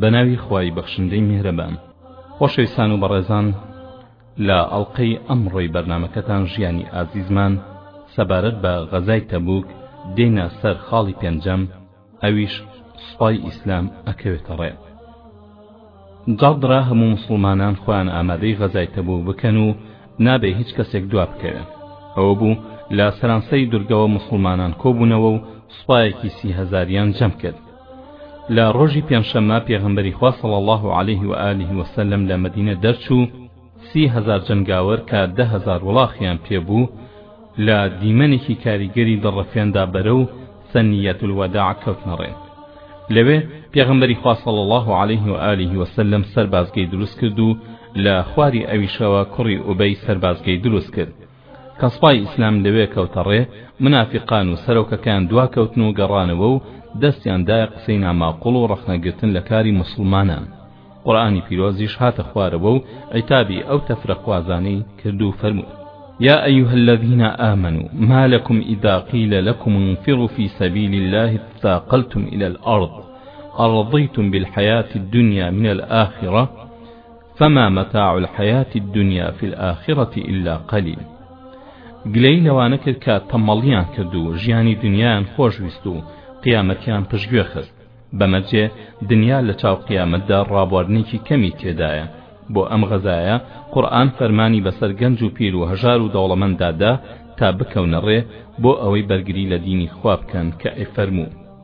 بەناوی خوای بەخشندەی میهرەبان خۆشەویستان و بەڕێزان لە ئەڵلقەی ئەمڕۆی بەرنمەکەتان ژیانی ئازیزمان سەبارەت بە غەزای تەبوک دێنە سەر خاڵی پێنجەم ئەویش سوپای ئیسلام ئەکەوێتە ڕێ جاڵدرا هەموو مسلمانان خۆیان ئامادەی غەزای تەبوک بکەن و نابێ هیچ کەسێک دوا بکەوێن ئەوە بوو لە سەرانسەری دورگەوە مسلمانان کۆبوونەوە و سوپایەکی سی هەزاریان جەم کرد لە ڕۆژی پێنجشەممە پێغەمبەری خوا صلی اللە علیه و آله و سلم لە مەدینە دەرچوو سی هەزار جەنگاوەر کە دە هەزار وڵاخیان پێبوو لە دیمەنێکی کاریگەری دڵڕفێندا بەرەو سەنیەت الوداع کەوتنە ڕێ لەوێ پێغەمبەری خوا صلی اللە علیه و آله و سلم سەربازگەی دروست کرد و لە خواری ئەویشەوە کوڕی ئوبەی سەربازگەی دروست کرد کە سپای ئیسلام لەوێ کەوتە ڕێ، مونافیقان و سەرۆکەکەیان دواکەوتن و گەڕانەوە و دەستیان دایە قسەی ناماقوڵ و ڕەخنە گرتن لە کاری موسڵمانان. قورئانی پیرۆزیش هاتە خوارەوە و عیتابی ئەو تەفرەخوازانەی کرد و فەرمووی، یا ایها الذین آمنوا ما لکم اذا قیل لکم انفروا فی سبیل الله اثاقلتم الی الارض ارضیتم بالحیاة الدنیا من الآخرە، فما متاع الحیاة الدنیا فی الآخرة الا قلیل گلەیی لەوانە کرد کە تەمەڵیان کرد و ژیانی دنیایان خۆش ویست و قیامەتیان پشتگوێ خست بەمەجێ دنیا لە چاو قیامەتدا ڕابواردنێکی کەمی تێدایە بۆ ئەم غەزایە قورئان فەرمانی بەسەر گەنج و پیر و هەژار و دەوڵەمەنددا دا تا بکەونە ڕێ بۆ ئەوەی بەرگری لە دینی خوا بکەن کە ئەیفەرموو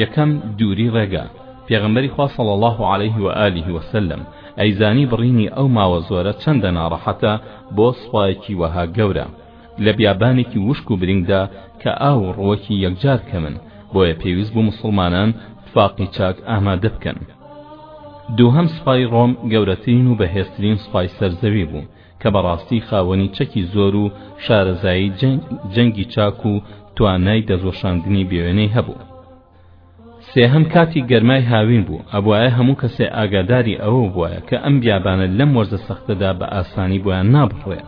یەکەم، دووری ڕێگا، پێغەمبەری خوا صلی اللە علیه و آله و سلم ئەیزانی بڕینی ئەو ماوە زۆرە چەندە ناڕەحەتە بۆ سوپایەکی وەها گەورە لە بیابانێکی وشک و برینگدا کە ئاو و ڕووەکی یەکجار کەمن بۆیە پێویست بوو موسڵمانان تفاقی چاک ئامادە بکەن دووهەم سوپای ڕۆم گەورەترین و بەهێزترین سوپای سەر زەوی بوو کە بەڕاستی خاوەنی چەکی زۆر و شارەزایی جەنگی چاک و توانای دەستوەشاندنی بێوێنەی هەبوو سێهەم کاتی گەرمای هاوین بوو ئەبوایە هەموو کەسێ ئاگاداری ئەوە بوایە کە ئەم بیابانە لەم وەرزە سەختەدا بە ئاسانی بۆیان نابڕێ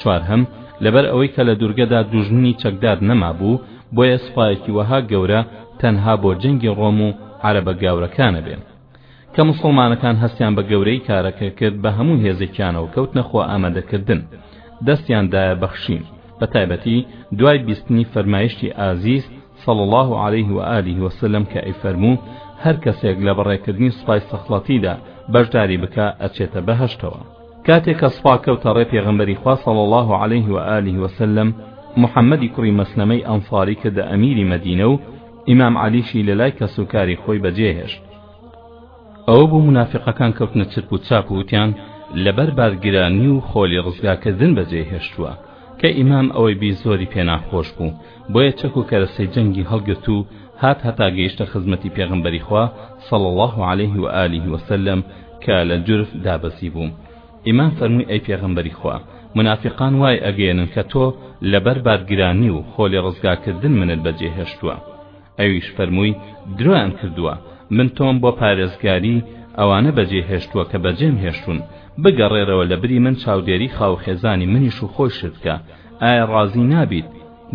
چوارهەم لەبەر ئەوەی کە لە دوورگەدا دوژمنی چەکدار نەمابوو بۆیە سوپایەکی وەها گەورە تەنها بۆ جەنگی ڕۆم و عەرەبە گاورەکانە بێ کە موسڵمانەکان هەستیان بە گەورەیی کارەکە کرد بە هەموو هێزێکیانەوە کەوتنە خۆئامادەکردن دەستیان دایە بەخشین بە تایبەتی دوای بیستنی فەرمایشتی ئازیز صلی الله عليه و آله وسلم کە ئەیفەرموو هەر کەسێک لە بەڕێکردنی سوپای سەخڵەتیدا بەشداری بکا ئەچێتە بەهەشتەوە کاتێک کە سوپا کەوتە ڕێ پێغەمبەری خوا صلی الله عليه و آله وسلم محەممەدی کوڕی مەسلەمەی ئەنصاری کردە ئەمیری مەدینە و ئیمام عەلیشی لەلای کەسوکاری خۆی بەجێهێشت. ئەوە بوو مونافیقەکان کەوتنە چرپ و چاپ و وتیان لەبەر بارگرانی و خۆلی ڕزگارکردن بەجێی هێشتووە، کە ئیمام ئەوەی بیست زۆری پێناخۆش بوو، بۆیە چەک و کەرەستەی جەنگی هەڵگرت و هات هەتا گەیشتە خزمەتی پێغەمبەری خوا صلی اللە علیه و آله و سلم کە لە جرف دابەزیبوو. ئیمان فەرمووی ئەی پێغەمبەری خوا مونافیقان وای ئەگەیەنن کە تۆ لەبەر بارگرانی و خۆ لێ ڕزگارکردن منت بەجێ هێشتووە ئەویش فەرمووی درۆیان کردووە من تۆم بۆ پارێزگاری ئەوانە بەجێ هێشتووە کە بەجێم هێشتوون بگەڕێرەوە لەبری من چاودێری خاو خێزانی منیش و خۆیشت بکە ئایا ڕازی نابیت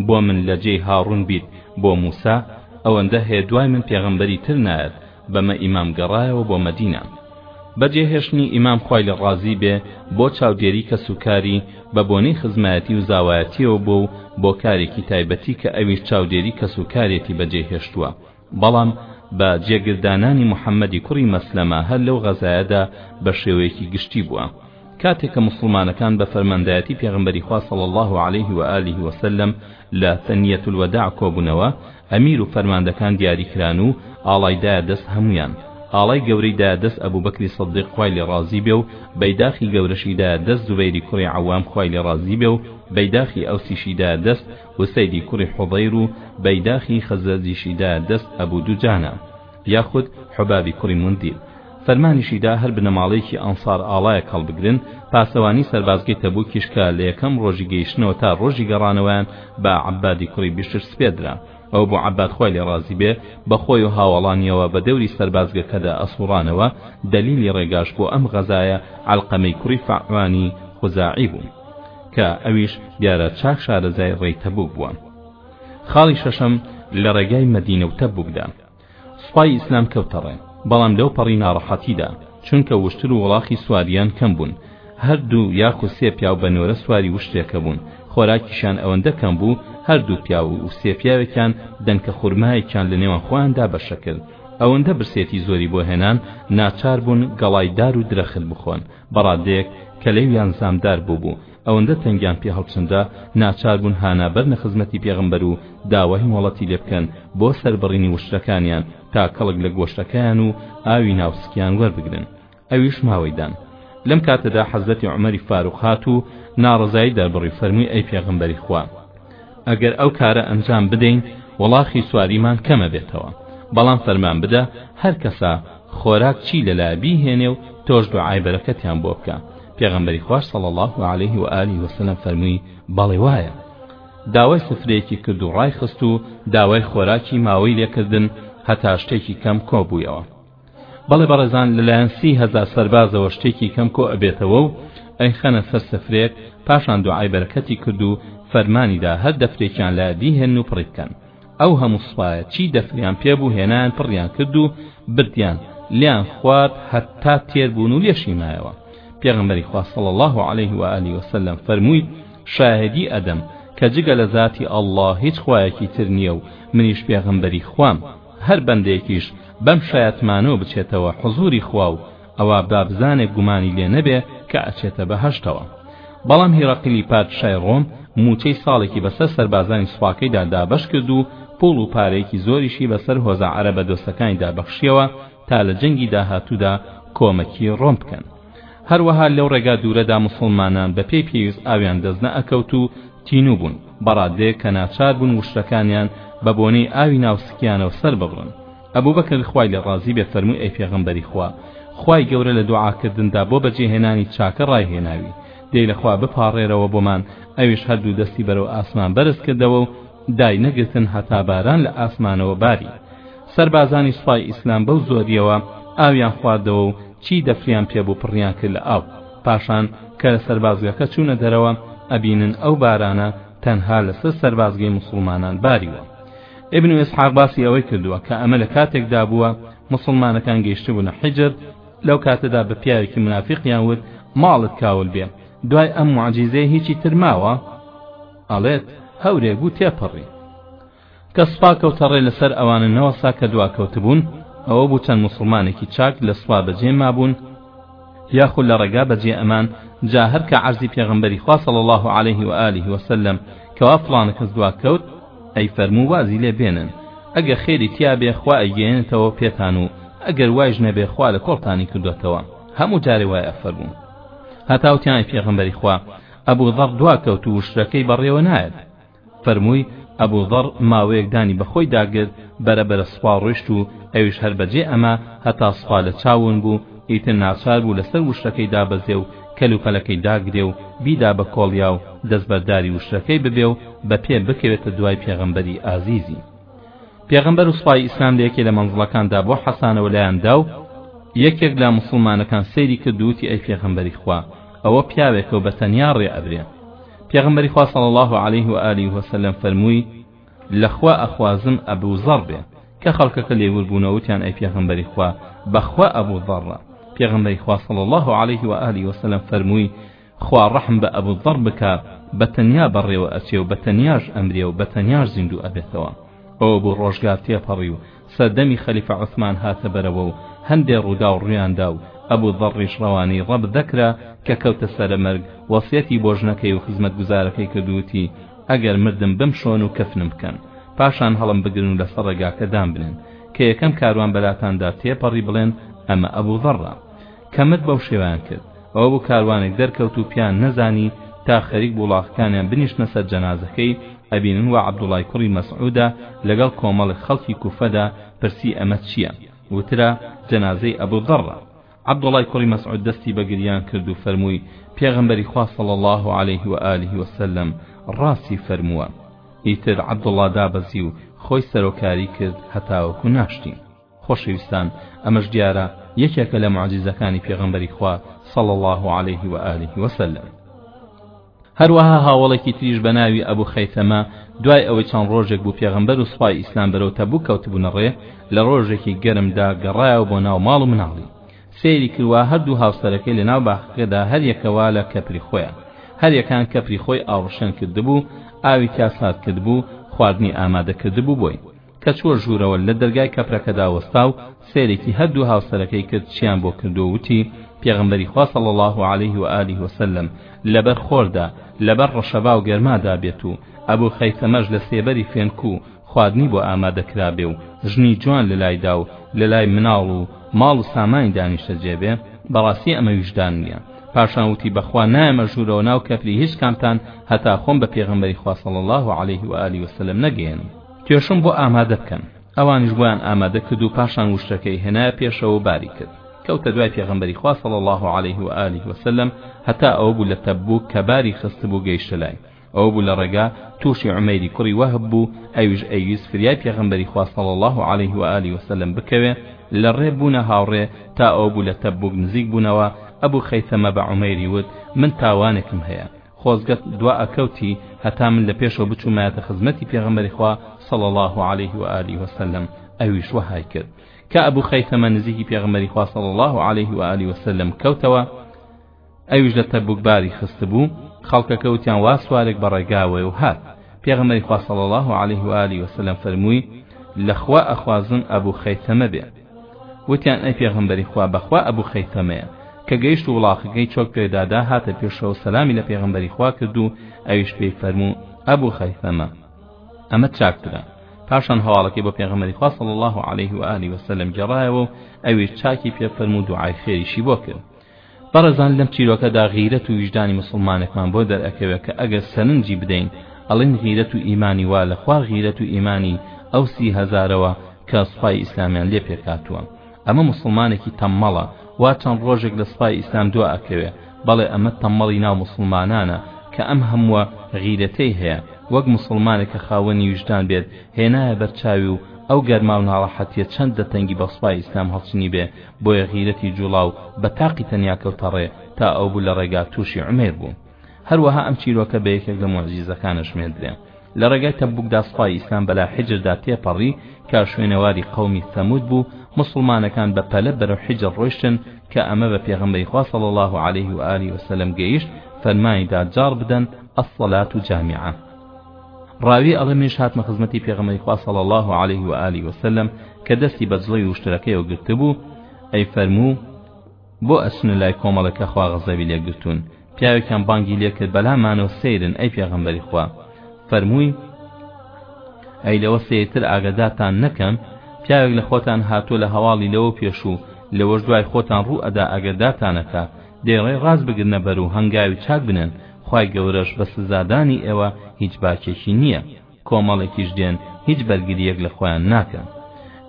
بۆ من لەجێی هاڕون بیت بۆ موسا ئەوەندە هەیە دوای من پێغەمبەری تر نایەت بەمە ئیمام گەڕایەوە بۆ مەدینە بەجێهێشتنی ئیمام خوای لێ ڕازی بێ بۆ چاودێری کەسوکاری بە بۆنەی خزمایەتی و زاوایەتیەوە بووە و بۆ کارێکی تایبەتی کە ئەویش چاودێری کەسوکارێتی بەجێ هێشتووە بەڵام بە جێگردانانی محەممەدی کوڕی مەسلەمە هەر لەو غەزایەدا بە شێوەیەکی گشتی بووە کاتێک کە مسلمانەکان بە فەرماندایەتی پێغمبەری خوا صلی الله عليه و آله وسلم لە ثنیەت الوداع کۆبوونەوە ئەمیر و فەرماندەکان دیاری کران و ئاڵای دایە دەست هەموویان، ئاڵای گەورەی دایە دەست ئەبوبەکری سدیق خوای لێ ڕازی بێ و بەیداخی گەورەشی دایە دەست زوبەیری کوڕی عەوام خوای لێ ڕازی بێ و بەیداخی ئەوسیشی دایە دەست ئوسەیدی کوڕی حوضەیر و بەیداخی خەزرەجیشی دایە دەست ئەبو دوجانە یاخود حبابی کوڕی موندیر فەرمانیشی دا هەر بنەماڵەیەکی ئەنسار ئاڵایەک هەڵبگرن، پاسەوانی سەربازگەی تەبوکیش کە لە یەکەم ڕۆژی گەیشتنەوە تا ڕۆژی گەڕانەوەیان بە عەبادی کوڕی بیشر سپێردرا، ئەو بۆ عەباد خوای لێ ڕازی بێ بە خۆی و هاوەڵانیەوە بە دەوری سەربازگەکەدا ئەسوڕانەوە، دەلیلی ڕێگاش بۆ ئەم غەزایە عەلقەمەی کوڕی فەعوانی خوزاعی بوو کە ئەویش دیارە چاک شارەزای ڕێی تەبوک بووە. خاڵی شەشەم، لە ڕێگای مەدینە و تەبوکدا، سوپای ئیسلام کەوتە ڕێ، بەڵام لەوپەڕی ناڕەحەتیدا، چونکە وشتر و وڵاخی سواریان کەم بوون، هەر دوو یاخود سێ پیاو بە نۆرە سواری وشترێکە بوون، خۆراکیشیان ئەوەندە کەم بوو، هەر دوو پیاو و سێ پیاوێکیان دەنکە خورمایەکیان لە نێوان خۆیاندا بەشە کرد، ئەوەندە برسێتی زۆری بۆ هێنان، ناچار بوون گەڵای دار و درەخت بخۆن، بە ڕادەیەک کەلێویان زامدار بووبوو، ئەوەندە تەنگیان پێ هەڵچنرا ناچار بوون هانا بەرنە خزمەتی پێغەمبەر و داوای مۆڵەتی لێ بکەن بۆ سەربڕینی وشترەکانیان تا کەڵک لە گۆشتەکەیان و ئاوی ناو سکیان وەربگرن ئەویش ماوەی دان لەم کاتەدا حەزرەتی عومەری فاروق هات و ناڕەزایی دەربڕی فەرمووی ئەی پێغەمبەری خوا ئەگەر ئەو کارە ئەنجام بدەین وڵاخی سواریمان کەمەبێتەوە بەڵام فەرمان بدە هەر کەسە خۆراک چی لەلا بیهێنێ و تۆش دوعای بەرەکەتیان بۆ بکە پێغەمبەری خوش صلی الله علیه و آله وسلم فەرمووی بەڵێ وایە داوای سفرەیەکی کرد و ڕایخست و داوای خۆراکی ماوەی لێکردن هەتا شتێکی کەم کۆبوویەوە بەڵێ بەڕێزان لەلایەن سی هەزار سەربازەوە شتێکی کەم کۆ ئەبێتەوە و ئەیخەنە سەر سفرێک پاشان دوعای بەرەکەتی کرد و فەرمانیدا هەر دەفرێکیان لایە بیهێن و پڕی بکەن ئەو هەموو سوپایە چی دەفریان پێبوو هێنان پڕیان کرد و بردیان لیان خوارد هەتا تێر بوون و لێشی مایەوە پێغمبەری خوا صلی الله عليه و آله وسلم فەرمووی شاهدی ئەدەم کە جگە لە ذاتی ئەڵڵا هیچ خوایەکی تر نییە و منیش پێغمبەری خوام هەر بەندەیەکیش بەم شایەتمانەوە بچێتەوە حزوری خوا و ئەوا با بزانێ گومانی لێ نەبێ کە ئەچێتە بەهەشتەوە. بەڵام هیڕەقلی پادشای ڕۆم موچەی ساڵێکی بەسەر سەربازانی سوپاکەیدا دابەش کرد و پوڵ و پارەیەکی زۆریشی بەسەر هۆزە عەرەبە دۆستەکانیدا بەخشیەوە تا لە جەنگی داهاتوودا کۆمەکی ڕۆم بکەن. هەروەها لەو ڕێگا دوورەدا موسڵمانان بە پێی پێویست ئاویان دەست نەئەکەوت و تینوو بوون بە ڕادەیەک کە ناچار بوون وشکەکانیان بە بۆنەی ئاوی ناو سکیانەوە سەر ببڕن ئەبوبەکر خوای لێ ڕازی بێ فەرمووی ئەی پێغەمبەری خوا خوای گەورە لە دوعاکردندا بۆ بەجێهێنانی چاکە ڕایهێناوی دەی لەخوا بپاڕێرەوە بۆمان ئەویش هەردوو دەستی بەرەو ئاسمان بەرز کردەوە و داینەگرتن هەتا باران لە ئاسمانەوە باری سەربازانی سوپای ئیسلام بەو زۆرییەوە ئاویان خواردەوە و چی دەفریان پێ بوو پڕیان کرد لە ئاو پاشان کە لە سەربازگەکە چوونە دەرەوە ئەبینن ئەو بارانە تەنها لەسەر سەربازگەی موسڵمانان باریوە ابن اسحاق باسی ئەوەی کردووە کە ئەمە لە کاتێکدا بووە مسلمانەکان گەیشتبوونە حجر لەو کاتەدا بە پیاوێکی منافقیان وت ماڵت کاول بێ دوای ئەم معجیزەیە هیچی تر ماوە ئەڵێت هەورێک بوو تێپەڕی کە سوپا کەوتە ڕێ لەسەر ئەوانە نەوەستا کە دواکەوتبوون، ئەوە بوو چەند موسڵمانێکی چاک لە سوپا بەجێ مابوون یاخود لە ڕێگا بەجێ ئەمان، جا هەر کە عەرزی پێغەمبەری خوا صلی اللە علیه و آله و سلم کەوا فڵانە کەس دواکەوت، ئەیفەرموو وازی لێ بێنن، ئەگەر خێری تیا بێ خوا ئەیگەیەنێتەوە پێتان و ئەگەر وایش نەبێ خوا لە کۆڵتانی کردۆتەوە، هەموو جارێ وای ئەفەرموو. هەتا وتیان ئەی پێغەمبەری خوا ئەبو ذەڕ دواکەوت و وشترەکەی بەڕێوە نایەت. فەرمووی، ئەبو ذەڕ ماوەیەک دانی بە خۆی داگرت، بەرە بەرە سوپا ڕۆیشت و ئەویش هەر بە جێ ئەمە هەتا سوپا لە چاو ون بوو، ئیتر ناچار بوو لە سەر وشرەکەی دابەزێ و کەلوپەلەکەی داگرێ و بیدا بە کۆڵیا و دەستبەرداری وشرەکەی ببێ و بە پێ بکەوێتە دوای پێغەمبەری ئازیزی. پێغەمبەر و سوپای ئیسلام لە یەکێ لە مەنزڵەکاندا بۆ حەسانەوە لایان دا و یەکێک لە موسڵمانەکان سەیری کرد و وتی ئەی پێغەمبەری خوا، ئەوە پیاوێکەو بە تەنیا ڕێ ئەبرێ پێغەمبەری خوا صلی الله علیه و آله و سلم فەرمووی لەخوا ئەخوازم ئەبو زەڕ بێ کە خەڵکەکە لێور بوونە وتیان ئەی پێغەمبەری خوا بەخوا ئەبو ضەڕە پێغەمبەری خوا صلی الله علیه و آله و سلم فەرمووی خوا ڕەحم بە ئەبو ضەڕ بکا بە تەنیا بەڕێوە ئەچێ و بە تەنیاش ئەمرێ و بە تەنیاش زیندوو ئەبێتەوە ئەوە بوو ڕۆژگار تێپەڕی و سەردەمی خەلیفە عوسمان هاتە بەرەوە و هەندێ ڕووداو ڕوویان دا و ئەبوو زەڕڕیش ڕەوانەی ڕەبزە کرا کە کەوتە سەرە مەرگ وەسیەتی بۆ ژنەکەی و خزمەتگوزارەکەی کرد و وتی ئەگەر مردم بمشۆن و کەفنم بکەن پاشان هەڵمبگرن و لەسەر ڕێگاکە دامبنێن کە یەکەم کاروان بەلاتاندا تێپەڕی بڵێن ئەمە ئەبوو زەڕڕە کەمت بەو شێوەیان کرد ئەوە بوو کاروانێک دەرکەوت و پێیان نەزانی تا خەریک بوو ڵاخەکانیان بنیشتنە سەر جەنازەکەی ئەبینن وا عەبدوڵای کوڕی مەسعودە لەگەڵ کۆمەڵێک خەڵکی کوفەدا پرسی ئەمە چییە وترا جەنازەی ئەبو ذەڕە عەبدوڵای کوڕی مەسعود دەستی بە گریان کرد و فەرمووی پێغەمبەری خوا صلی الله علیه و آله وسلم ڕاستی فەرمووە ئیتر عەبدوڵا دابەزی و خۆی سەرۆکاری کرد هەتاوەکو ناشتین خۆشەویستان ئەمەش دیارە یەکێکە لە معجیزەکانی پێغەمبەری خوا صلی الله علیه و آله و سلم هەروەها هاوڵێکی تریش بە ناوی ئەبو خەیتەمە دوای ئەوەی چەند ڕۆژێک بوو پێغەمبەر و سوپای ئیسلام بەرەو تەبوو کەوتبوونە ڕێ لە ڕۆژێکی گەرمدا گەڕایەوە بۆ ناو ماڵ و مناڵی سەیری کروا هەردوو هاوسەرەکەی لە ناو باخەکەدا هەریەکەوە لە کەپری خۆیان هەریەکان کەپری خۆی ئاوڕشێن کردبوو ئاوی تیا سارد کردبوو خواردنی ئامادە کردبوو بۆی کە چووە ژوورەوە لە دەرگای کەپرەکەدا وەستا و سەیرێکی هەردوو هاوسەرەکەی کرد چیان بۆ کردووە وتی پێغەمبەری خوا صلی الله علیه و آله وسلم لەبەر خۆردا لەبەر ڕەشەبا و گەرمادا بێت و ئەبو خەیسەمەش لە سێبەری فێنکو خواردنی بۆ ئامادە کرابێ و ژنی جوان لەلایدا و لەلای مناڵ و ماڵ و سامانی دانیشتەجێ بێ بەڕاستی ئەمە ویژدان نییە پاشان وتی بەخوا نایەمە ژوورەوە ناو کەپری هیچ کامتان هەتا خۆم بە پێغەمبەری خوا صلی الله علیه و آله وسلم نەگەیەنم توێشم بۆ ئامادە بکەن ئەوانیش بۆیان ئامادە کرد و پاشان وشەکەی هێنایە پێشەوە و باری کرد کەوتە دوای پێغەمبەری خوا صلی الله علیه و آله و سلم هەتا ئەوە بوو لە تەبوک کە باری خستبوو گەیشتە لای ئەوە بوو لە ڕێگا تووشی عمەیری کوڕی وەهب بوو ئەویش ئەیویست فریای پێغەمبەری خوا صلی الله علیه و آله و سلم بکەوێ لە ڕێ بوونە هاوڕێ تا ئەوە بوو لە تەبوک نزیک بوونەوە ئەبو خەیثەمە بە عمەیری وت من تاوانێکم هەیە خۆزگەت دوا ئەکەوتی هەتا من لە پێشەوە بچومایەتە خزمەتی پێغەمبەری خوا صلی اللە علیه و آله و سلم ئەویش وەهای کرد کە ئەبو خەیثەمە نزیکی پێغەمبەری خوا صلی اللە علیه و آله و سلم کەوتەوە ئەویش لە تەبوک باری خستبوو خەڵکەکە وتیان وا سوارێک بە ڕێگاوەیە و هات پێغەمبەری خوا صلی اللە علیه و آله و سلم فەرمووی لەخوا ئەخوازم ئەبو خەیثەمە بێ وتیان ئەی پێغەمبەری خوا بەخوا ئەبو خەیثەمەیە کە گەیشت و وڵاخەکەی چۆک پێدادا هاتە پێشەوە سەلامی لە پێغەمبەری خوا کرد و ئەویش پێی فەرموو ئەبو خەیثەمە ئەمە چاکترە پاشان هەواڵەکەی بۆ پێغەمەری خوا صلی الله عليه و آله وسلم گەڕایەوە و ئەویش چاکی پێ فەرموو دوعای خێریشی بۆ کرد بەڕێزان لەم چیرۆکەدا غیرەت و ویژدانی موسڵمانێکمان بۆ دەرئەکەوێ کە ئەگەر سەرنجی بدەین ئەڵێین غیرەت و ئیمانی وا لە خوار غیرەت و ئیمانی ئەو سی هەزارەوە کە سوپای ئیسلامیان لێ پێکهاتووە ئەمە موسڵمانێکی تەممەڵە وا چەند ڕۆژێک لە سوپای ئیسلام دوا ئەکەوێ بەڵێ ئەمە تەممەڵی ناو موسڵمانانە کە ئەم هەمووە غیرەتەی هەیە وەک موسڵمانێک کە خاوەنی ویژدان بێت هێنایە بەرچاوی و ئەو گەرما و ناڕەحەتیە چەند دەتەنگی بە سوپای ئیسلام هەڵچنیبێ بۆیە غیرەتی جوڵا و بە تاقی تەنیا کەوتە ڕێ تا ئەو بوو لە ڕێگا تووشی عومەیر بوو هەروەها ئەم چیرۆکە بە یەکێک لە موعجیزەکان ئەشمێردرێ لە ڕێگای تەبوکدا سوپای ئیسلام بەلا حیجردا تێپەڕی کە شوێنەواری قەومی ثەمود بوو موسڵمانەکان بە پەلە بەرەو حیجر ڕۆیشتن کە ئەمە بە پێغەمبەری خوا صلی الله علیه و آله وسلم گەیشت فەرمانی دا جاڕ بدەن الصلاة جامعە ڕاوی ئەڵێ منیش هاتمە خزمەتی پێغەمەری خوا صلی الله علیه و آله و سلم کە دەستی بە جڵەوی وشترەکەیەوە گرتبوو ئەی فەرموو بۆ ئەچنە لای کۆمەڵێک کە خوا غەزەبی لێ گرتوون پیاوێکیان بانگی لێ کرد بەلامانەوە سەیرن ئەی پێغەمبەری خوا فەرمووی ئەی لەوە سەیرتر ئاگادارتان نەکەم پیاوێک لە خۆتان هاتووە لە هەواڵی لەوە پێشوو لەوەش دوای خۆتان ڕوو ئەدا ئاگادارتانەکە دەیڵێ ڕاست بگرنە بەر و هەنگاوی چاک بنێن، خوای گەورەش بە سزادانی ئێوە هیچ باکێکی نییە، کۆمەڵێکیش دێن هیچ بەرگرییەک لە خۆیان ناکەن.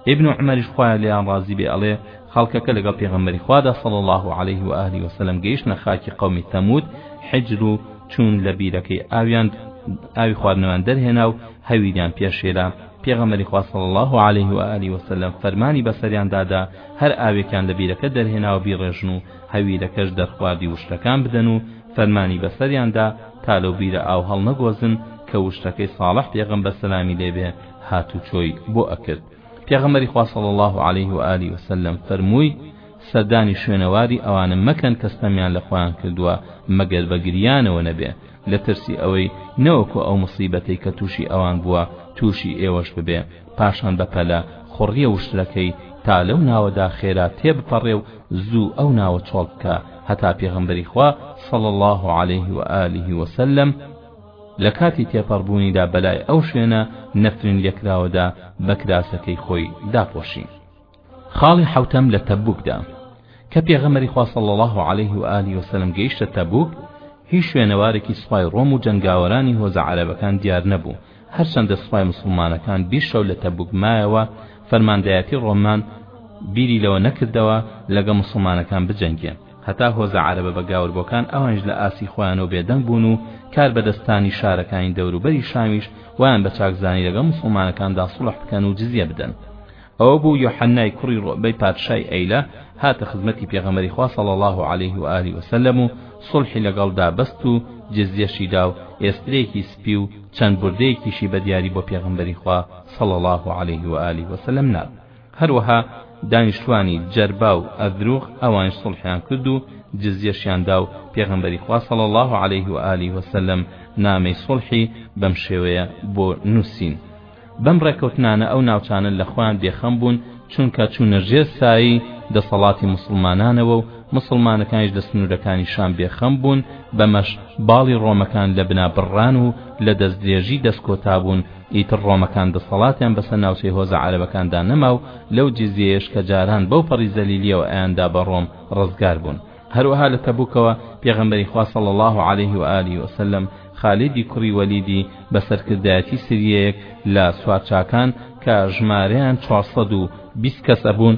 ئیبن عومەریش خوای لێیان ڕازی بێ ئەڵێ، خەڵکەکە لەگەڵ پێغەمبەری خوادا صلی اللە علیه و آله وسلم گەیشتنە خاکی قەومی ثەمود، حجر، و چوون لە بیرەکەی ئاویان ئاوی خواردنەوەیان دەرهێنا و هەویریان پێش هێرا، پێغەمبەری خوا صلی اللە علیه و آله وسلم فەرمانی بەسەریاندا دا هەر ئاوێکیان لە بیرەکە دەرهێناوە بیڕێژن و هەویرەکەش دەرخواردی وشکەکان بدەن و فەرمانی بەسەریان دا تا لەو بیرە ئاو هەڵنەگۆزن کە وشکەکەی ساڵح پێغەمبەر سەلامی لێ بێ هات و چۆی بۆ ئەکرد پێغەمبەری خوا صلی اللە علیه و آله و سلم فەرمووی سەردانی شوێنەواری ئەوانە مەکەن کە ستەمیان لە خۆیان کردووە مەگەر بە گریانەوە نەبێ لە ترسی ئەوەی نەوەکو ئەو موسیبەتەی کە تووشی ئەوان بووە تووشی ئێوەش ببێ پاشان بە پەلە خوڕیە وشترەکەی تا لەو ناوەدا خێرا تێبپەڕێ و زوو ئەو ناوە چۆڵ بکا هەتا پێغەمبەری خوا صلی اللە علیه و آله و سلم لە کاتی تێپەڕبوونیدا بەلای ئەو شوێنە نەفرین لێکراوەدا بە کراسەکەی خۆی داپۆشی خاڵی حەوتەم لە تەبوکدا، کە پێغەمبەری خوا صلی اللە علیه و آله و سلم گەیشتە تەبوک، هیچ شوێنەوارێکی سوپای ڕۆم و جەنگاوەرانی هۆزە عەرەبەکان دیار نەبوو، هەرچەندە سوپای موسڵمانەکان بیست شەو لە تەبوک مایەوە، فەرماندایەتی ڕۆمان بیری لەوە نەکردەوە لەگە موسڵمانەکان بجەنگێن، هەتا هۆزە عەرەبە بە گاور بۆکان ئەوانیش لە ئاستی خۆیانەوە بێدەنگ بوون و کار بەدەستانی شارەکانی دەوروبەری شامیش وایان بە چاک زانی لەگەڵ موسڵمانەکاندا صلح بکەن و جزیە بدەن. ئەوە بوو یۆحەنای کوڕی ڕۆئبەی پادشای ئەیلە هاتە خزمەتی پێغەمبەری خوا صلی اللە علیه و آله وسلم و سوڵحی لەگەڵ دا بەست و جزیەشی دا و ئێسترەیەکی سپی و چەند بوردەیەکیشی بە دیاری بۆ پێغەمبەری خوا صلی اللە علیه و آله وسلم نارد هەروەها دانیشتوانی جەربا و ئەذروغ ئەوانش سوڵحیان کرد و جزیەشیان دا و پێغەمبەری خوا صلی اللە علیه و آله وسلم نامەی سوڵحی بەم شێوەیە بۆ نووسین بەم ڕێکەوتنانە ئەو ناوچانە لە خۆیان بێخەم بوون چونکە چوونە ژێر سایەی دەسەڵاتی موسڵمانانەوە و موسڵمانەکانیش لە سنوورەکانی شام بێخەم بوون بەمەش باڵی ڕۆمەکان لە بنا بڕران و لە دەستدرێژی دەستکۆتا بوون ئیتر ڕۆمەکان دەسەڵاتیان بەسەر ناوچەی هۆزە عەرەبەکاندا نەما و لەو جزیەیەش کە جاران بەو پەڕی زەلیلیەوە ئەیاندا بە ڕۆم ڕزگار بوون هەروەها لە تەبوکەوە پێغەمبەری خوا صلی اللە علیه و آله و سلم خالیدی کوڕی وەلیدی بە سەرکردایەتی سریەیەک لە سوارچاکان کە ژمارەیان چوار سەد و بیست کەس ئەبوون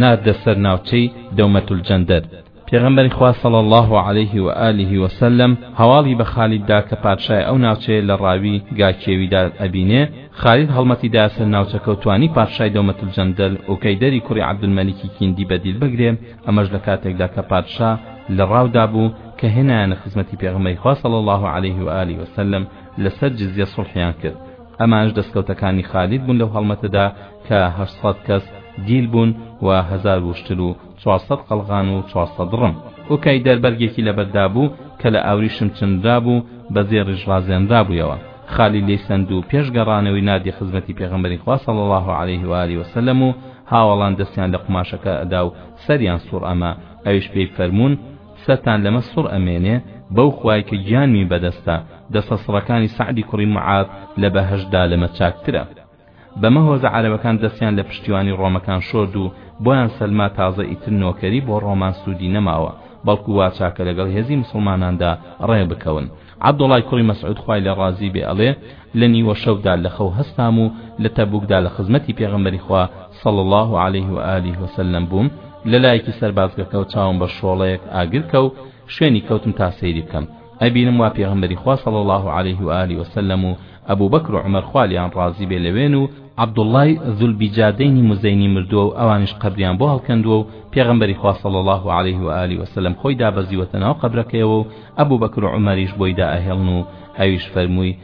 ناردە سەر ناوچەی دەومەت الجندر پێغەمبەری خوا صلی اللە علیه و آله و سلم هەواڵی بە خالید دا کە پادشای ئەو ناوچەیە لە ڕاوی گا کێویدا ئەبینێ خالید هەڵمەتی دا سەر ناوچەکە و توانی پادشای دەومەت الجندر ئوکەیدەری کوڕی عەبدولمەلیکی کیندی بەدیل بگرێ ئەمەش لە کاتێکدا کە پادشا لە ڕاودا بوو کە هێنایانە خزمەتی پێغەمبەری خوا صلی اللە علیه و آله و سلم لەسەر جزیە سوڵحیان کرد ئەمانش دەستکەوتەکانی خالید بوون لەو هەڵمەتەدا کە هەشت سەد کەس دیل بوون و هەزار وشتر و چوارسەد قەڵغان و چوارسەد ڕم ئۆکای دەربەرگێکی لەبەردا بوو کە لە ئاوریشم چنرا بوو بە زێڕیش ڕازێنرا بوویەوە خالی لێی سەند و پێش گەڕانەوەی ناردی خزمەتی پێغەمبەری خوا صلی الله علیه و آله و سلم و هاوەڵان دەستیان لە قوماشەکە ئەدا و سەریان سوڕ ئەما، ئەویش پێی فەرموون، سەرتان لەمە سوڕ ئەمێنێ؟ بەو خوای کە گیانمی بەدەستە، دەستە سڕەکانی سەعدی کوڕی معاذ لە بەهەشتدا لەمە چاکترە. بەمە هۆزە عەرەبەکان دەستیان لە پشتیوانی ڕۆمەکان شۆرد و بۆیان سەلما تازە ئیتر نۆکەری بۆ ڕۆمان سوودی نەماوە، بەڵکو واچاکە لەگەڵ هێزی موسڵماناندا ڕێ بکەون. عەبدوڵای کوڕی مەسعود خوای لێ ڕازی بێ ئەڵێ، لە نیوە شەودا لە خەو هەستام و لە تەبوکدا لە خزمەتی پێغەمبەری خوا صلی اللە علیه و آله و سلم بووم لە لایەکی سەربازگەکەو چاوم بە شۆڵەیەک ئاگر کەو شوێنی کەوتم تا سەیری بکەم ئەبینم وا پێغەمبەری خوا صلی اللە علیه و آله و سلم و ئەبوبەکر و عومەر خوا لێیان ڕازی بێ لەوێن و عەبدوڵڵای ذوالبیجادەینی موزەینی مردووە و ئەوانیش قەبریان بۆ هەڵکەندووە و پێغەمبەری خوا صلی اللە علیه و آله و سلم خۆی دابەزیوەتە ناو قەبرەکەیەوە و ئەبوبەکر و عومەریش بۆی دائەهێڵن و ئەویش فەرمووی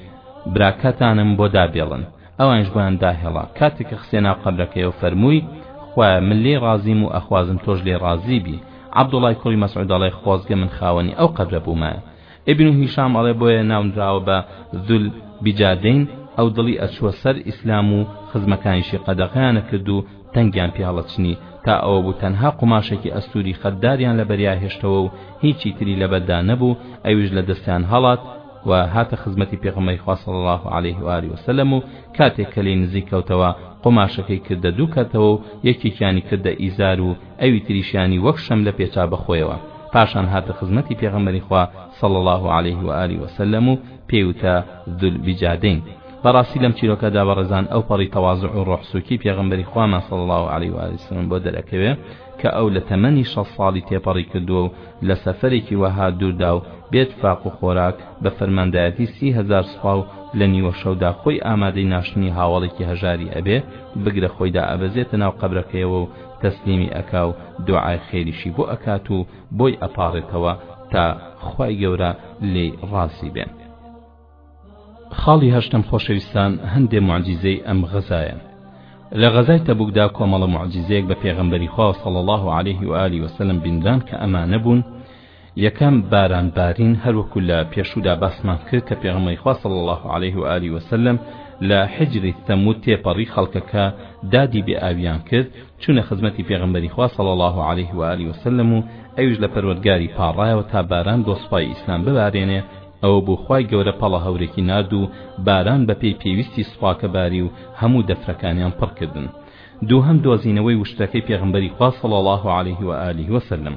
براکەتانم بۆ دابێڵن ئەوانیش بۆیان داهێڵا کاتێک کە خستیە ناو قەبرەکەیەوە فەرمووی خوایە من لێی ڕازیم و ئەخوازم تۆش لێی ڕازی بی عەبدوڵای کوڕی مەسعود دەڵێ خۆزگە من خاوەنی ئەو قەبرە بوومایە ابن هیشام ئەڵێ بۆیە ناونراوە بە ذو البجادین ئەو دڵی ئەچووە سەر ئیسلام و خزمەکانیشی قەدەغەیان ئەکرد و تەنگیان پێ هەڵەچنی تا ئەوە بوو تەنها قوماشێکی ئەستووری خەتداریان لەبەریا هێشتەوە و هیچی تری لەبەردا نەبوو ئەویش لە دەستیان هەڵات و هاتە خزمەتی پێغەمبەری خوا صلی الله علیه و آله وسلم و کاتێک کە لێی نزیک کەوتەوە قوماشەکەی کردە دوو کەرتەوە و یەکێکیانی کردە ئیزار و ئەوی تریشیانی وەک شەملە پێچا بە خۆیەوە، پاشان هاتە خزمەتی پێغەمبەری خوا صلی اللە علیه و آله و سلم و پێی وتە، ذو البجادین. بەڕاستی لەم چیرۆکەدا بەڕێزان ئەوپەڕی تەواضع و ڕۆح سووکی پێغەمبەری خوامان صلی اللە علیه و آله و سلم بۆ دەرئەکەوێ کە ئەو لە تەمەنی شەست ساڵی تێپەڕی کردووە و لە سەفەرێکی وەها دووردا و بێ تفاق و خۆراک بە فەرماندایەتی سی هەزار سوپاو لە نیوە شەودا خۆی ئامادەی ناشتنی هاوەڵێکی هەژاری ئەبێ بگرە خۆی دائەبەزێتە ناو قەبرەکەیەوە و تەسلیمی ئەکا و دوعای خێریشی بۆ ئەکات و بۆی ئەپاڕێتەوە تا خوای گەورە لێی ڕازی بێ. خاڵی هەشتەم خۆشەویستان هەندێ موعجیزەی ئەم غەزایە لە غەزای تەبوکدا کۆمەڵە موعجیزەیەک بە پێغەمبەری خوا صلی اللە علیه و آله و سلم بینران کە ئەمانە بوون، یەکەم، باران بارین، هەروەکو لە پێشوودا باسمان کرد کە پێغەمبەری خوا صلی اللە علیه و آله وسلم لە حجر ثمود تێپەڕی خەڵکەکە دادی بێ ئاویان کرد چونە خزمەتی پێغەمبەری خوا صلی اللە علیه و آله وسلم و ئەویش لە پەروەردگاری پاڕایەوە تا باران بۆ سوپای ئیسلام ببارێنێ ئەوە بوو خوای گەورە پەڵە هەورێکی نارد و باران بەپێی پێویستی سوپاکە باری و هەموو دەفرەکانیان پڕکردن دووهەم دۆزینەوەی وشترەکەی پێغەمبەری خوا صلی اللە علیه و آله و سلم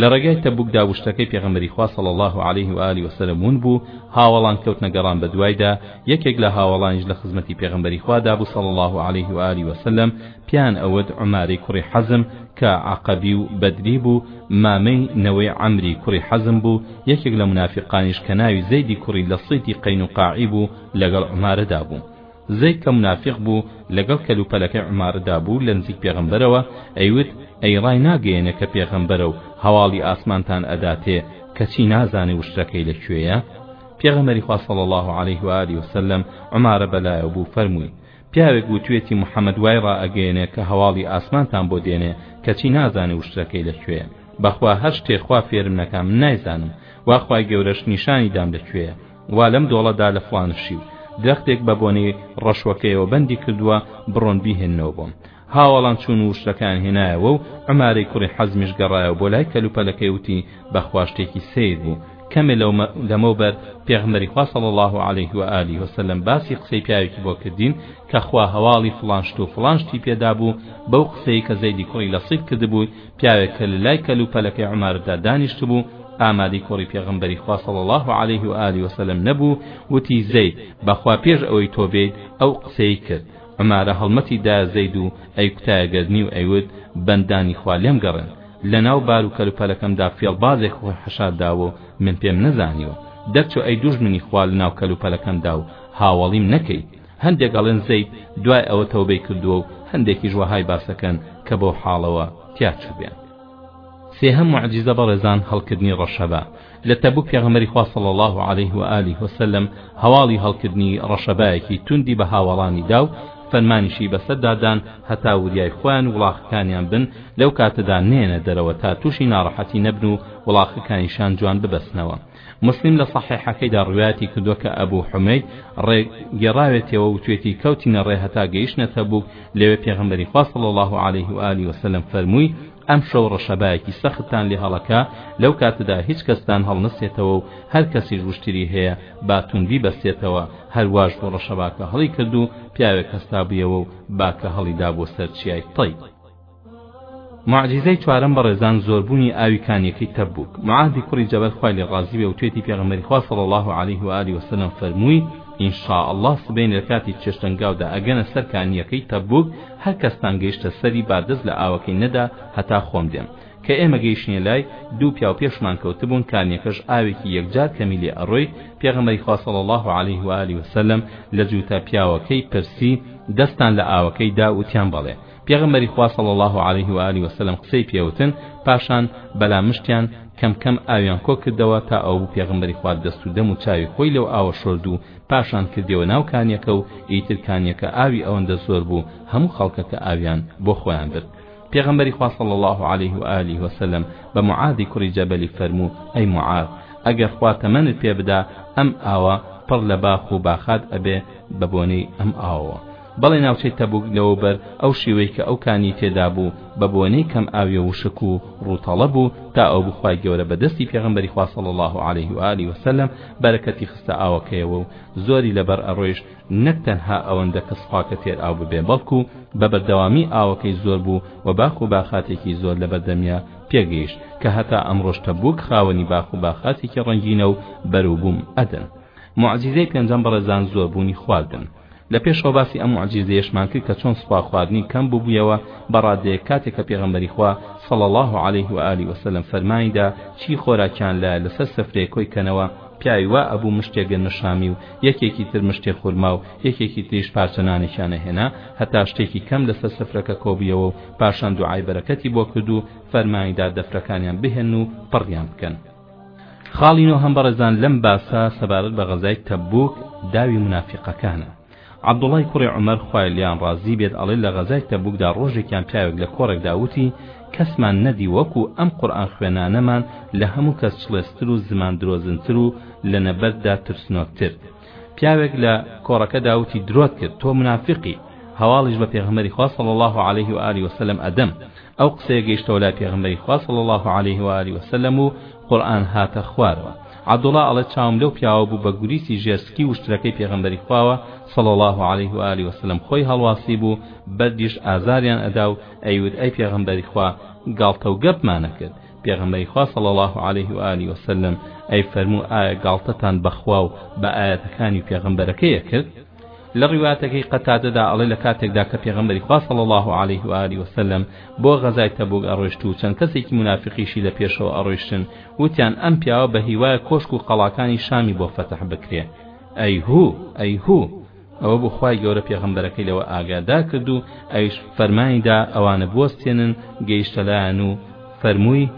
لە ڕێگای تەبوکدا وشترەکەی پێغەمبەری خوا صلی اللە علیه و آله و سلم ون بوو هاوەڵان کەوتنە گەڕان بە دوایدا یەکێک لە هاوەڵانیش لە خزمەتی پێغەمبەری خوا دا بوو صلی اللە علیه و آله و سلم پیان ئەوت عمارەی کوڕی حەزم کە عەقەبی و بەدری بوو مامەی نەوەی عەمری کوڕی حەزم بوو یەکێک لە منافقانیش کە ناوی زەیدی کوڕی لەصیتی قەینوقاعی بوو لەگەڵ عمارەدا بوو زەید کە مونافیق بوو لەگەڵ کەلوپەلەکەی عوماردا بوو لە نزیک پێغەمبەرەوە ئەیوت ئەی ڕای ناگەیەنێ کە پێغەمبەرە و هەواڵی ئاسمانتان ئەداتێ کەچی نازانێ وشترەکەی لە کوێیە پێغەمبەری خوا صلی اللە علیه و آله وسلم عومارە بەلایەوە بوو فەرمووی پیاوێک وتوێتی محمد وای ڕائەگەیەنێ کە هەواڵی ئاسمانتان بۆ دێنێ کەچی نازانێ وشترەکەی لە کوێیە بەخوا هەر شتێ خوا فێرم نەکا من نایزانم وا خوای گەورەش نیشانی دام لە کوێیە وا لەم دۆڵەدا لە فڵان شیو درەختێک بە بۆنەی ڕەشوەکەیەوە بەندی کردووە بڕۆن بیهێننەوە بۆم هاوەڵان چوون و وشکەکەیان هێنایەوە و عەمارەی کوڕی حەزمیش گەڕایەوە بۆ لای کەلوپەلەکەی وتی بەخوا شتێکی سەیر بوو کەمێ لەمەوبەر پێغمبەری خوا صلی الله علیه و آله و سلم باسی قسەی پیاوێکی بۆ کردین کە خوا هەواڵی فڵان شت و فڵان شتی پێدابوو بەو قسەی کە زەیدی کوڕی لەصیف کردبووی پیاوێک کە لە لای کەل و پەلەکەی عوماردا دانیشتبوو ئامادەی کۆڕی پێغەمبەری خوا صلی اللە علیه و آله و سلم نەبوو وتی زید بەخوا پێش ئەوەی تۆ بێیت ئەو قسەی کرد عومارە هەڵمەتی دا زید و ئەیکوتایە گەردنی و ئەیوت بەندانی خوا لێم گەڕێن لەناو بار و کەل و پەلەکەمدا فێڵبازێک خۆی حەشار داوە و من پێم نەزانیوە دەرچۆ ئەی دوژمنی خوا لەناو کەل و پەلەکەمدا و هاوەڵیم نەکەیت هەندێک ئەڵێن زەید دوای ئەوە تەوبەی کردووە و هەندێکیش وەهای باسەکەن کە بەو حاڵەوە تیا چووبێن. سێهەم موعجیزە بەڕێزان هەڵکردنی ڕەشەبا لە تەبوک پێغەمبەری خوا صلی اللە علیه و آله و سلم هەواڵی هەڵکردنی ڕەشەبایەکی توندی بە هاوەڵانی دا و فەرمانیشی بەسەردا دان هەتا وریای خۆیان وڵاخەکانیان بن لەو کاتەدا نەیەنە دەرەوە تا توشی ناڕەحەتی نەبن و وڵاخەکانیشان جوان ببەستنەوە موسلیم لە سەحیحەکەیدا ڕوایەتی کردووە کە ئەبو حومەید ڕێ گێڕاوێتەوە وتوێتی کەوتینە ڕێ هەتا گەیشتنە تەبوک لەوێ پێغەمبەری خوا صلی اللە علیه و آله وسلم فەرمووی ئەم شەو ڕەشەبایەکی سەختتان لێ هەڵەکە لەو کاتەدا هیچ کەستان هەڵنەسێتەوە و هەر کەسیش وشتری هەیە با توند بیبەستێتەوە هەر واش بوو ڕەشەباکە هەڵی کرد و پیاوێک هەستابوویەوە و باکە هەڵیدابووە سەر چیای طی موعجیزەی چوارەم بەڕێزان زۆربوونی ئاوی کانیەکەی تەبوک معادی کوڕی جەبەل خوای لێ ڕازی بێ وتوێتی پێغەمبەری خوا صلی الله علیه و آله وسلم فەرمووی ان شاء الله سبەین لە کاتی چێشتەنگاودا ئەگەنە سەر کانیەکەی تەبوک هەر کەستان گەیشتە سەری با دەست لە ئاوەکەی نەدا هەتا خۆم دێم کە ئێمە گەیشتینە لای دوو پیاو پێشمان کەوتبوون کانیەکەش ئاوێکی یەکجار کەمی لێ ئەڕۆی پێغەمبەری خوا صلی الله علیه و آله وسلم لە جووتە پیاوەکەی پرسی دەستان لە ئاوەکەی دا وتیان بەڵێ پێغەمبەری خوا صلی اللە علیه و آله وسلم قسەی پێ وتن پاشان بەلا مشتیان کەم کەم ئاویان کۆ کردەوە تا ئەوە بوو پێغەمبەری خوا دەست و دەم و چاوی خۆی لەو ئاوە شۆرد و پاشان کردیەوە ناو کانیەکە و ئیتر کانیەکە ئاوی ئەوەندە زۆر بوو هەموو خەڵکەکە ئاویان بۆ خۆیان برد پێغەمبەری خوا صلی الله علیه و آله و سلم بە معاذی کوڕی جەبەلی فەرموو ئەی معاذ ئەگەر خوا تەمەنت پێ بدا ئەم ئاوە پڕ لە باخ و باخات ئەبێ بە بۆنەی ئەم ئاوەوە بەڵێ ناوچەی تەبوک لەوەوبەر ئەو شێوەی کە ئەو کانی تێدا بوو بە بۆنەی کەم ئاوی و وشک و ڕووتەڵە بوو تا ئەو بوو خوای گەورە بە دەستی پێغەمبەری خوا صلی اللە علیه و آله و سلم بەرەکەتی خستە ئاوەکەیەوە و زۆری لەبەر ئەڕۆیشت نەک تەنها ئەوەندە کە سوپاکە تێر ئاو ببێ بەڵکو بە بەردەوامی ئاوەکەی زۆر بوو و باخ و باخاتێکی زۆر لە بەردەمیا پێگەیشت کە هەتا ئەمڕۆش تەبوک خاوەنی باخ و باخاتێکی ڕەنگینە و بەروبووم ئەدەن موعجیزەی پێنجەم بەڕێزان زۆربوونی خواردن لە پێشەوە باسی ئەم موعجیزەیەشمان کرد کە چۆن سوپا خواردنی کەم بووبوویەوە بە ڕادەیەک کاتێک کە پێغەمبەری خوا صلی اللە علیه و آله وسلم فەرمانی دا چی خۆراکیان لایە لەسەر سفرەیەک کۆی کەنەوە پیاوی وا ئەبوو مشتێک گەنمە شامی و یەکێکی تر مشتێک خورما و یەکێکی تریش پارچە نانێکیان ئەهێنا هەتا شتێکی کەم لەسەر سفرەکە کۆبوویەوە و پاشان دوعای بەرەکەتی بۆ کرد و فەرمانیدا دەفرەکانیان بهێنن و پڕیان بکەن خاڵی نۆهەم بەڕێزان لەم باسە سەبارەت بە غەزای تەبوک داوی منافیقەکانە عەبدوڵای کوڕی عومەر خوای لیان ڕازی بێت ئەڵێ لە غەزای تەبوکدا ڕۆژێکیان پیاوێک لە کۆڕێکدا وتی کەسمان نەدی وەکو ئەم قورئان خوێنانەمان لە هەموو کەس چڵێستر و زمان درۆزنتر و لە نەبەرددا ترسنۆکتر پیاوێک لە کۆڕەکەدا وتی، درۆت کرد، تۆ مونافیقی، هەواڵیش بە پێغەمبەری خوا صلی اللە علیه و آله وسلم ئەدەم، ئەو قسەیە گەیشتەوە لای پێغەمبەری خوا صلی اللە علیه و آله وسلم و قورئان هاتە خوارەوە، عەبدوڵڵا ئەڵێت چاوم لەو پیاوە بوو بە گوریسی ژێر سکی وشترەکەی پێغەمبەری خواوە صلی اللە علیه و آله وسلم خۆی هەڵواسیبوو، بەردیش ئازاریان ئەدا و ئەیوت ئەی پێغەمبەری خوا گاڵتە و گەپمان ئەکرد، پێغەمبەری خوا صلی اللە علیه و آله وسلم ئەی فەرموو ئایا گاڵتەتان بەخوا و بە ئاەتەکانی و پێغەمبەرەکەیە کرد لە ڕیواتەکەی قەتادەدا ئەڵێ لە کاتێکدا کە پێغەمبەری خوا صلی اللە علیه و آله وسلم بۆ غەزای تەبوک ئەڕۆشت و چەند کەسێکی منافقیشی لە پێشەوە ئەڕۆشتن وتیان ئەم پیاوە بە هیوایە کۆشک و قەڵاکانی شامی بۆ فەتح بکرێ ئەی هو ئەی هو ئەوە بوو خوای گەورە پێغەمبەرەکەی لەوە ئاگادار کرد و ئەویش فەرمانی دا ئەوانە بوەستێنن گەیشتە لایان و فەرمووی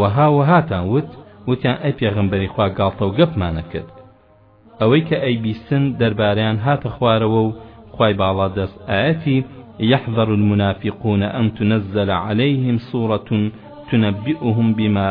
وەها وەهاتان وت وتیان ئەی پێغەمبەری خوا گاڵتە و گەپمانە کرد ئەوەی کە ئەی بیستن دەربارەیان هاتە خوارەوە و خوای باڵا دەست ئاەتی يحذر المنافقون أن تنزل عليهم سورة تنبئهم بما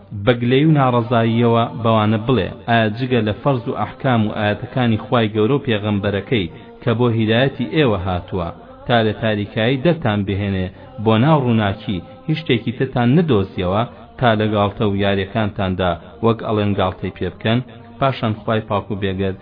بە گلەیی و ناڕەزاییەوە بەوانە بڵێ، ئایا جگە لە فەرز و ئەحکام و ئایەتەکانی خوای گەورە و پێغەمبەرەکەی کە بۆ هیدایەتی ئێوە هاتووە تا لە تاریکایی دەرتان بهێنێ بۆ ناو ڕووناکی هیچ شتێکی ترتان نەدۆزیەوە تا لە گاڵتە و یاریەکانتاندا وەک ئەڵێن گاڵتەی پێ بکەن؟ پاشان خوای پاک و بێگەرد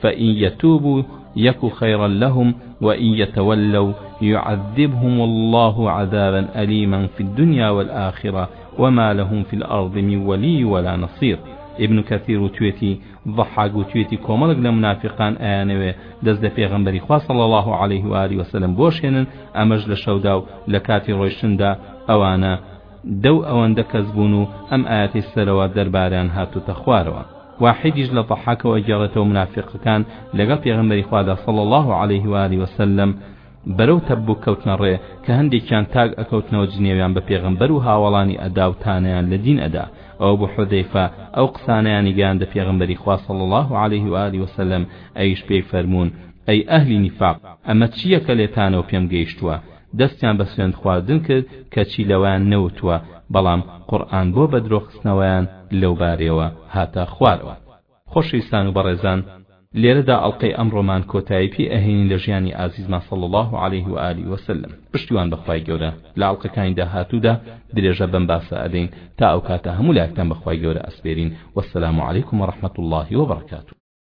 فان یتوبو یک خیرا لهم وان یتولوا یعذبهم اللە عذابا الیما فی الدنیا والآخرە وما لهم فی الارض من ولی ولا نصیر ابن کثیر وتوێتی، ضحاک وتوێتی کۆمەڵێک لە مونافیقان ئەیانەوێ دەست لە پێغەمبەری خوا صلی اللە علیه و آله وسلم بۆشێنن ئەمەش لە شەودا و لە کاتی ڕۆیشتندا ئەوانە دە و ئەوەندە کەس بوون و ئەم ئایەتەی سەرەوە دەربارەیان هاتووتە خوارەوە. واحیدیش لە ضحاکەوە ئەگێڕێتەوە مونافیقەکان لەگەڵ پێغەمبەری خوادا صلی اللە علیه و آله و سلم بەرەو تەبوک کەوتنە ڕێ کە هەندێکیان تاک ئەکەوتنەوە جنێویان بە پێغەمبەر و هاوەڵانی ئەدا و تانەیان لە دین ئەدا و ابو حذیفە ئەو قسانەیانی گەیاندە پێغەمبەری خوا صلی اللە علیه و آله و سلم ئەویش پێی فەرموون ئەی ئەهلی نیفاق ئەمە چییەکە لێتانەوە پێم گەیشتووە دەستیان بە سوێند خواردن کرد کەچی لەوەیان نەوتووە بەڵام قورئان بۆ بەدرۆ خستنەوەیان لەو بارەیەوە هاتە خوارەوە. خۆشەویستان و بەڕێزان لێرەدا ئەڵقەی ئەمڕۆمان کۆتایی پێ ئەهێنین لە ژیانی ئازیزمان صلی اللە علیه و آله و سلم پشتیوان بە خوای گەورە لە ئەڵقەکانی داهاتوودا درێژە بەم باسە ئەدەین تا ئەوکاتە هەموو لایەکتان بە خوای گەورە ئەسپێرین والسلام علیکم و رحمە اللە و برکاته.